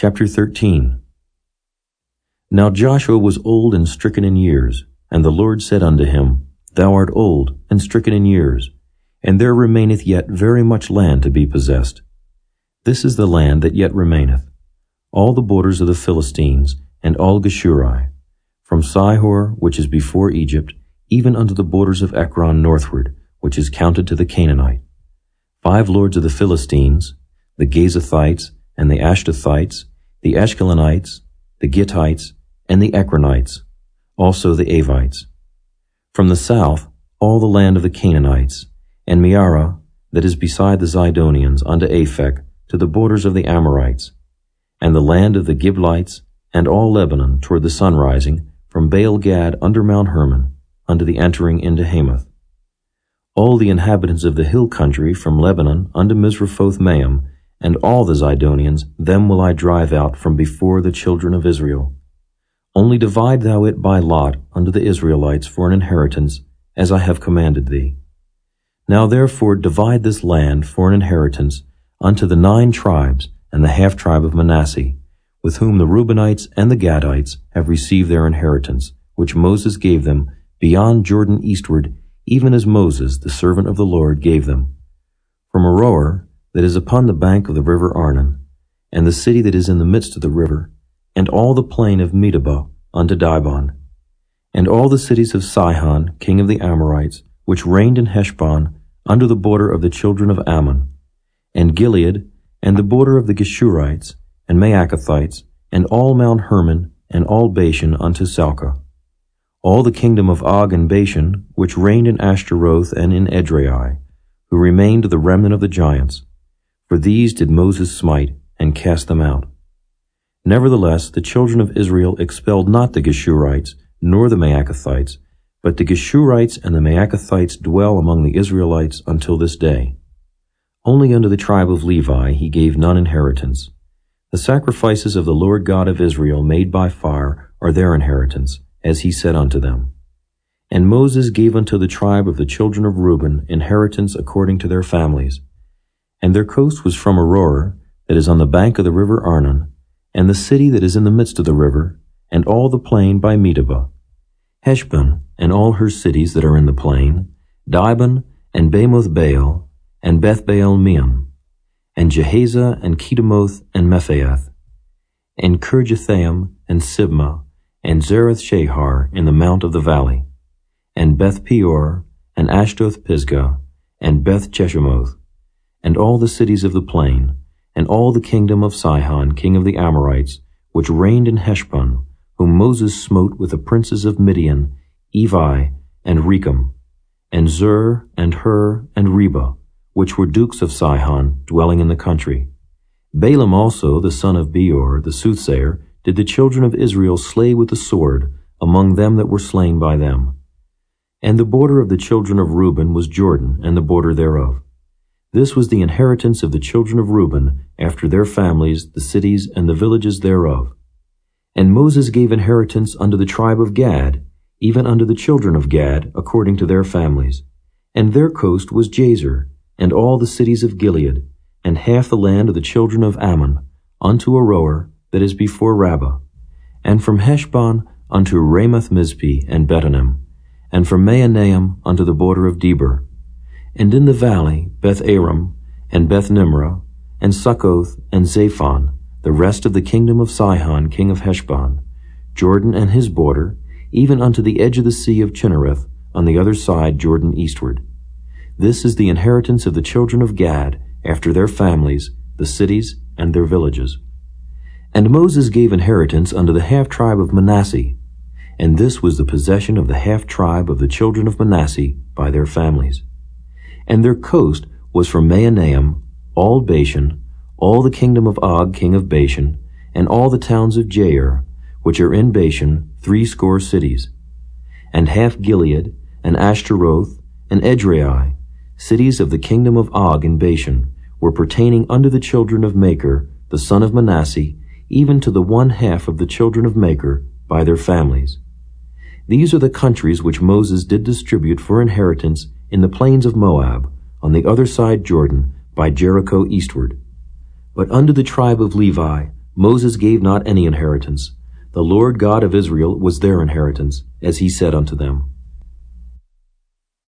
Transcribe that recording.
Chapter 13 Now Joshua was old and stricken in years, and the Lord said unto him, Thou art old and stricken in years, and there remaineth yet very much land to be possessed. This is the land that yet remaineth, all the borders of the Philistines, and all Geshurai, from Sihor, which is before Egypt, even unto the borders of Ekron northward, which is counted to the Canaanite. Five lords of the Philistines, the Gazathites, and the Ashdothites, the Eshkalonites, the Gittites, and the Ekronites, also the Avites. From the south, all the land of the Canaanites, and Mearah, that is beside the Zidonians, unto Aphek, to the borders of the Amorites, and the land of the Giblites, and all Lebanon toward the sunrising, from Baal Gad under Mount Hermon, unto the entering into Hamath. All the inhabitants of the hill country from Lebanon unto Misrephoth Maim, and all the Zidonians, them will I drive out from before the children of Israel. Only divide thou it by lot unto the Israelites for an inheritance, as I have commanded thee. Now therefore divide this land for an inheritance unto the nine tribes and the half tribe of Manasseh, with whom the Reubenites and the Gadites have received their inheritance, which Moses gave them beyond Jordan eastward, even as Moses, the servant of the Lord, gave them. From Aroer, that is upon the bank of the river Arnon, and the city that is in the midst of the river, and all the plain of Medeba unto Dibon, and all the cities of Sihon, king of the Amorites, which reigned in Heshbon, under the border of the children of Ammon, and Gilead, and the border of the Geshurites, and Maacathites, and all Mount Hermon, and all Bashan unto Salcah. All the kingdom of Og and Bashan, which reigned in Ashtaroth and in Edrei, who remained the remnant of the giants, for these did Moses smite, and cast them out. Nevertheless, the children of Israel expelled not the Geshurites, nor the Maacathites, but the Geshurites and the Maacathites dwell among the Israelites until this day. Only unto the tribe of Levi he gave none inheritance. The sacrifices of the Lord God of Israel made by fire are their inheritance, as he said unto them. And Moses gave unto the tribe of the children of Reuben inheritance according to their families, and their coast was from Aroer, that is on the bank of the river Arnon, and the city that is in the midst of the river, and all the plain by Medeba, Heshbon, and all her cities that are in the plain, Dibon, and Bamoth Baal, and Beth Baal Meon, and Jahazah, and Kedemoth, and Mephaath, and Kirjathaim, and Sibmah, and Zereth Shahar in the mount of the valley, and Beth Peor, and Ashdoth Pisgah, and Beth Jeshimoth, and all the cities of the plain, and all the kingdom of Sihon, king of the Amorites, which reigned in Heshbon, whom Moses smote with the princes of Midian, Evi, and Rekem, and Zur, and Hur, and Reba, which were dukes of Sihon, dwelling in the country. Balaam also, the son of Beor, the soothsayer, did the children of Israel slay with the sword among them that were slain by them. And the border of the children of Reuben was Jordan, and the border thereof. This was the inheritance of the children of Reuben, after their families, the cities, and the villages thereof. And Moses gave inheritance unto the tribe of Gad, even unto the children of Gad, according to their families. And their coast was Jazer, and all the cities of Gilead, and half the land of the children of Ammon, unto Aroer, that is before Rabbah, and from Heshbon unto Ramath Mizpeh and Betonim, and from Mahanaim unto the border of Debir, and in the valley Beth Aram, and Beth Nimrah, and Succoth, and Zaphon, the rest of the kingdom of Sihon, king of Heshbon, Jordan and his border, even unto the edge of the sea of Chinnereth, on the other side Jordan eastward. This is the inheritance of the children of Gad, after their families, the cities, and their villages. And Moses gave inheritance unto the half tribe of Manasseh, and this was the possession of the half tribe of the children of Manasseh by their families and their coast was from Mahanaim, all Bashan, all the kingdom of Og king of Bashan, and all the towns of Jair, which are in Bashan, threescore cities, and half Gilead, and Ashtaroth, and Edrei, cities of the kingdom of Og in Bashan, were pertaining unto the children of Machir, the son of Manasseh, even to the one half of the children of Machir, by their families. These are the countries which Moses did distribute for inheritance in the plains of Moab, on the other side Jordan, by Jericho eastward. But unto the tribe of Levi Moses gave not any inheritance. The Lord God of Israel was their inheritance, as he said unto them.